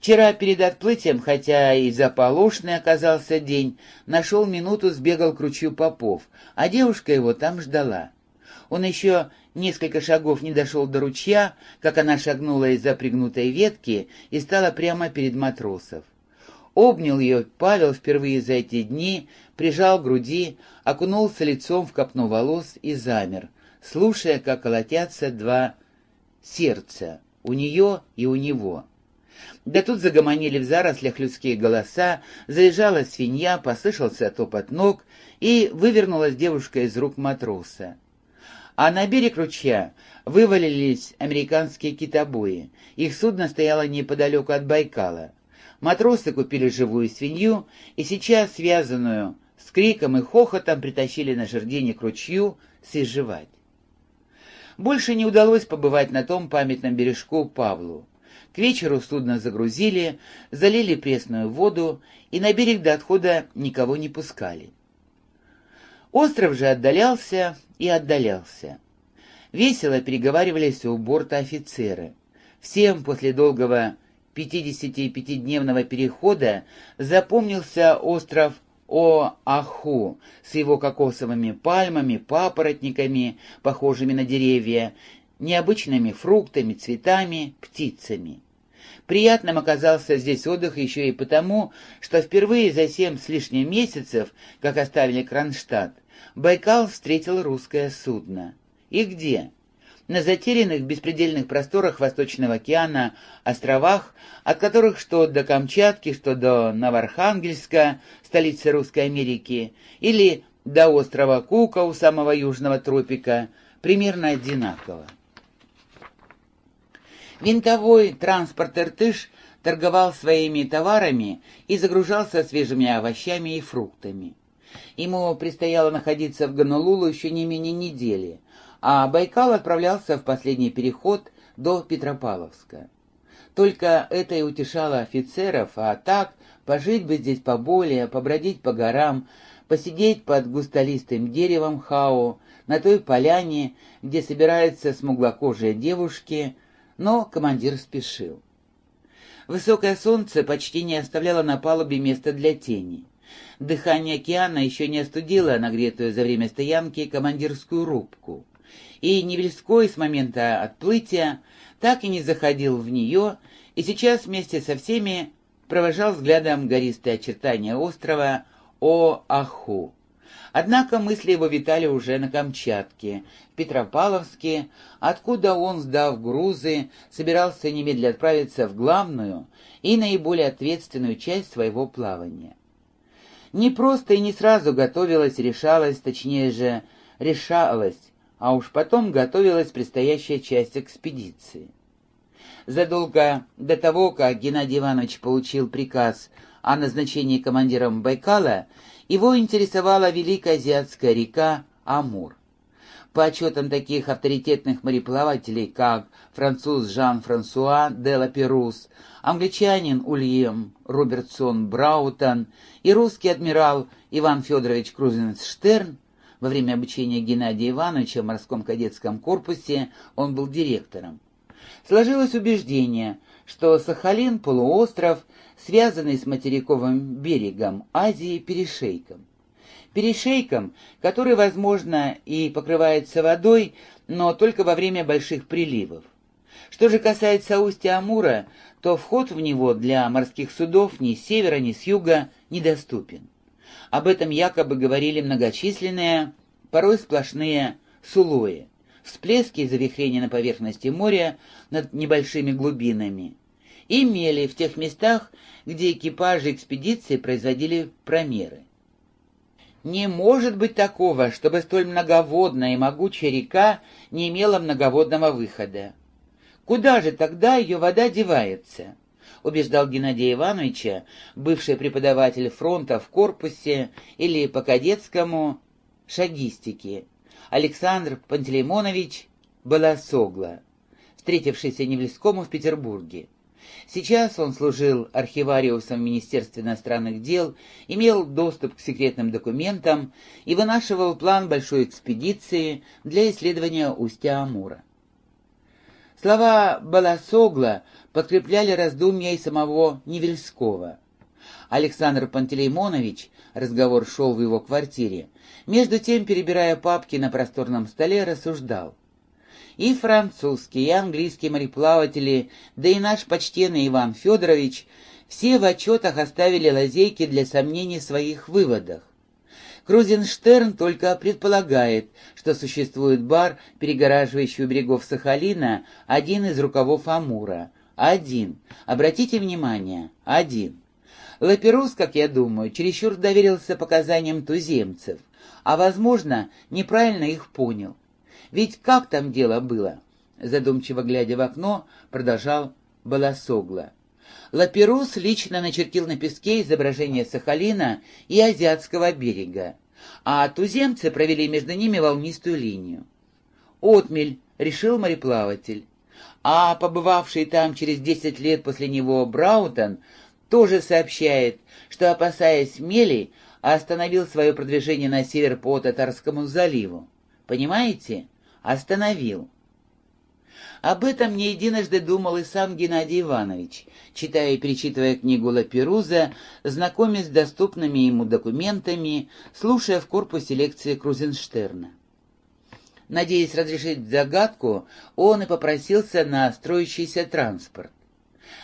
Вчера перед отплытием, хотя и заполошный оказался день, нашел минуту, сбегал к ручью Попов, а девушка его там ждала. Он еще несколько шагов не дошел до ручья, как она шагнула из-за пригнутой ветки и стала прямо перед матросов. Обнял ее Павел впервые за эти дни, прижал к груди, окунулся лицом в копну волос и замер, слушая, как колотятся два сердца, у нее и у него. Да тут загомонили в зарослях людские голоса, заезжала свинья, послышался топот ног, и вывернулась девушка из рук матроса. А на берег ручья вывалились американские китобои. Их судно стояло неподалеку от Байкала. Матросы купили живую свинью и сейчас, связанную с криком и хохотом, притащили на жердине к ручью свежевать. Больше не удалось побывать на том памятном бережку Павлу. К вечеру судно загрузили, залили пресную воду и на берег до отхода никого не пускали. Остров же отдалялся и отдалялся. Весело переговаривались у борта офицеры. Всем после долгого 55-дневного перехода запомнился остров Оаху с его кокосовыми пальмами, папоротниками, похожими на деревья, необычными фруктами, цветами, птицами. Приятным оказался здесь отдых еще и потому, что впервые за семь с лишним месяцев, как оставили Кронштадт, Байкал встретил русское судно. И где? На затерянных беспредельных просторах Восточного океана островах, от которых что до Камчатки, что до Новоархангельска, столицы Русской Америки, или до острова Кука у самого южного тропика, примерно одинаково. Винтовой транспорт «Иртыш» торговал своими товарами и загружался свежими овощами и фруктами. Ему предстояло находиться в Гонолулу еще не менее недели, а Байкал отправлялся в последний переход до Петропавловска. Только это и утешало офицеров, а так пожить бы здесь поболее, побродить по горам, посидеть под густолистым деревом хау, на той поляне, где собираются смуглокожие девушки – но командир спешил. Высокое солнце почти не оставляло на палубе места для тени. Дыхание океана еще не остудило нагретую за время стоянки командирскую рубку. И Невельской с момента отплытия так и не заходил в нее, и сейчас вместе со всеми провожал взглядом гористые очертания острова О-Аху. Однако мысли его витали уже на Камчатке, в Петропавловске, откуда он, сдав грузы, собирался немедленно отправиться в главную и наиболее ответственную часть своего плавания. Не просто и не сразу готовилась, решалась, точнее же, решалась, а уж потом готовилась предстоящая часть экспедиции. Задолго до того, как Геннадий Иванович получил приказ о назначении командиром Байкала, его интересовала Великая Азиатская река Амур. По отчетам таких авторитетных мореплавателей, как француз Жан-Франсуа де ла Перус, англичанин Ульям Робертсон Браутон и русский адмирал Иван Федорович Крузенштерн, во время обучения Геннадия Ивановича в морском кадетском корпусе он был директором. Сложилось убеждение, что Сахалин – полуостров, связанный с материковым берегом Азии перешейком. Перешейком, который, возможно, и покрывается водой, но только во время больших приливов. Что же касается устья Амура, то вход в него для морских судов ни с севера, ни с юга недоступен. Об этом якобы говорили многочисленные, порой сплошные сулои, всплески и завихрения на поверхности моря над небольшими глубинами – и мели в тех местах, где экипажи экспедиции производили промеры. Не может быть такого, чтобы столь многоводная и могучая река не имела многоводного выхода. Куда же тогда ее вода девается? убеждал Геннадия Ивановича, бывший преподаватель фронта в корпусе или по кадетскому шагистике, Александр Пантелеймонович Баласогла, встретившийся Невельскому в Петербурге. Сейчас он служил архивариусом в Министерстве иностранных дел, имел доступ к секретным документам и вынашивал план большой экспедиции для исследования устья Амура. Слова Баласогла подкрепляли раздумья и самого Невельского. Александр Пантелеймонович, разговор шел в его квартире, между тем, перебирая папки на просторном столе, рассуждал. И французские, и английские мореплаватели, да и наш почтенный Иван Федорович все в отчетах оставили лазейки для сомнений в своих выводах. Крузенштерн только предполагает, что существует бар, перегораживающий у берегов Сахалина, один из рукавов Амура. Один. Обратите внимание, один. Лаперус, как я думаю, чересчур доверился показаниям туземцев, а, возможно, неправильно их понял. Ведь как там дело было? Задумчиво глядя в окно, продолжал Баласогла. Лаперус лично начертил на песке изображение Сахалина и Азиатского берега, а туземцы провели между ними волнистую линию. «Отмель», — решил мореплаватель. А побывавший там через десять лет после него Браутон тоже сообщает, что, опасаясь мели, остановил свое продвижение на север по Татарскому заливу. Понимаете? Остановил. Об этом не единожды думал и сам Геннадий Иванович, читая и перечитывая книгу Лаперуза, знакомясь с доступными ему документами, слушая в корпусе лекции Крузенштерна. Надеясь разрешить загадку, он и попросился на строящийся транспорт.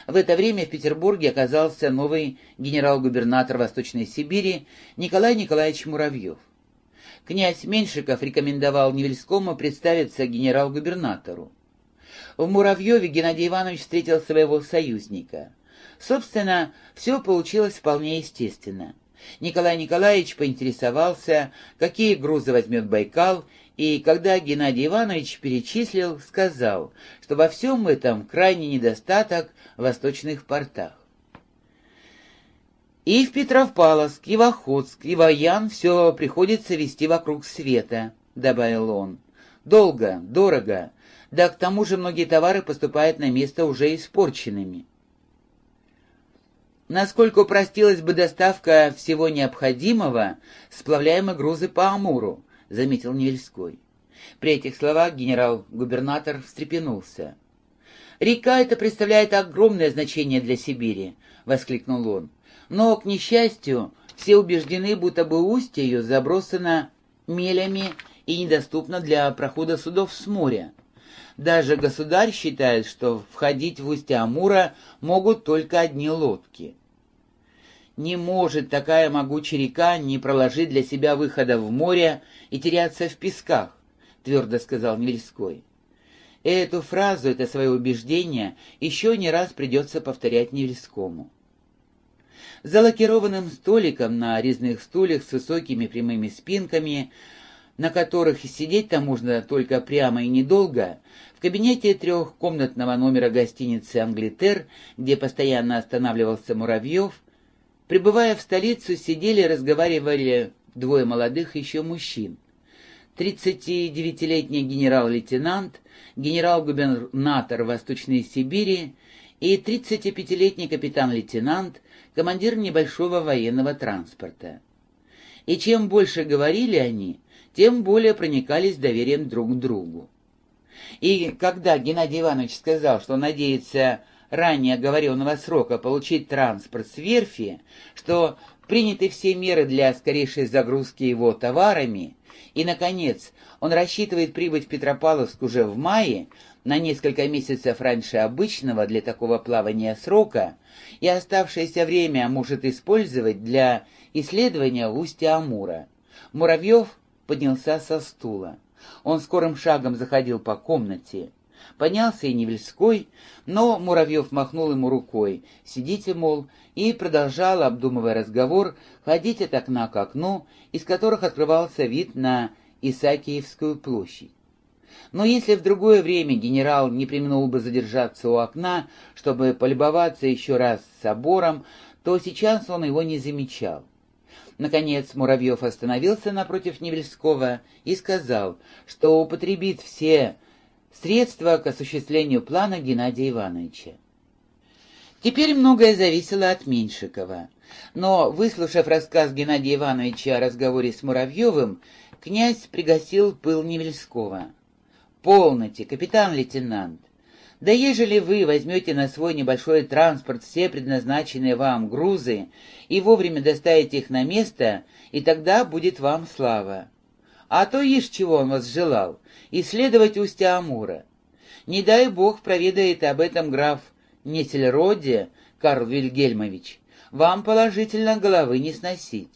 В это время в Петербурге оказался новый генерал-губернатор Восточной Сибири Николай Николаевич Муравьев. Князь Меньшиков рекомендовал Невельскому представиться генерал-губернатору. В Муравьеве Геннадий Иванович встретил своего союзника. Собственно, все получилось вполне естественно. Николай Николаевич поинтересовался, какие грузы возьмет Байкал, и когда Геннадий Иванович перечислил, сказал, что во всем этом крайний недостаток в восточных портах. И в Петровпаловск, и в Охотск, и в Аян все приходится вести вокруг света, — добавил он. Долго, дорого, да к тому же многие товары поступают на место уже испорченными. Насколько упростилась бы доставка всего необходимого, сплавляемые грузы по Амуру, — заметил Невельской. При этих словах генерал-губернатор встрепенулся. «Река эта представляет огромное значение для Сибири», — воскликнул он. «Но, к несчастью, все убеждены, будто бы устье ее забросано мелями и недоступно для прохода судов с моря. Даже государь считает, что входить в устье Амура могут только одни лодки. Не может такая могучая река не проложить для себя выхода в море и теряться в песках, твердо сказал Невельской. Эту фразу, это свое убеждение, еще не раз придется повторять Невельскому. За лакированным столиком на резных стульях с высокими прямыми спинками на которых сидеть-то можно только прямо и недолго, в кабинете трехкомнатного номера гостиницы «Англитер», где постоянно останавливался Муравьев, прибывая в столицу, сидели и разговаривали двое молодых еще мужчин. 39-летний генерал-лейтенант, генерал-губернатор Восточной Сибири и 35-летний капитан-лейтенант, командир небольшого военного транспорта. И чем больше говорили они, тем более проникались доверием друг к другу. И когда Геннадий Иванович сказал, что надеется ранее оговоренного срока получить транспорт с верфи, что приняты все меры для скорейшей загрузки его товарами, и, наконец, он рассчитывает прибыть в Петропавловск уже в мае, на несколько месяцев раньше обычного для такого плавания срока, и оставшееся время может использовать для исследования устья Амура. Муравьев поднялся со стула. Он скорым шагом заходил по комнате. Поднялся и Невельской, но Муравьев махнул ему рукой. «Сидите, мол», и продолжал, обдумывая разговор, ходить от окна к окну, из которых открывался вид на Исаакиевскую площадь. Но если в другое время генерал не применул бы задержаться у окна, чтобы полюбоваться еще раз собором, то сейчас он его не замечал. Наконец Муравьев остановился напротив Невельского и сказал, что употребит все средства к осуществлению плана Геннадия Ивановича. Теперь многое зависело от Меньшикова. Но, выслушав рассказ Геннадия Ивановича о разговоре с Муравьевым, князь пригасил пыл Невельского. «Полноте, капитан-лейтенант. Да ежели вы возьмете на свой небольшой транспорт все предназначенные вам грузы и вовремя доставите их на место, и тогда будет вам слава. А то ишь чего он вас желал, исследовать устья Амура. Не дай бог проведает об этом граф Несельроде, Карл Вильгельмович, вам положительно головы не сносить.